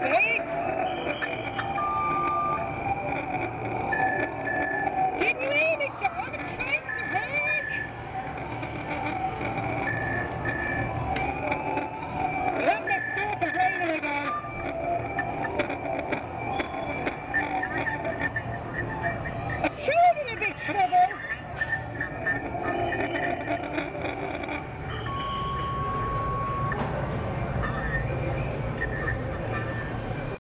Hey!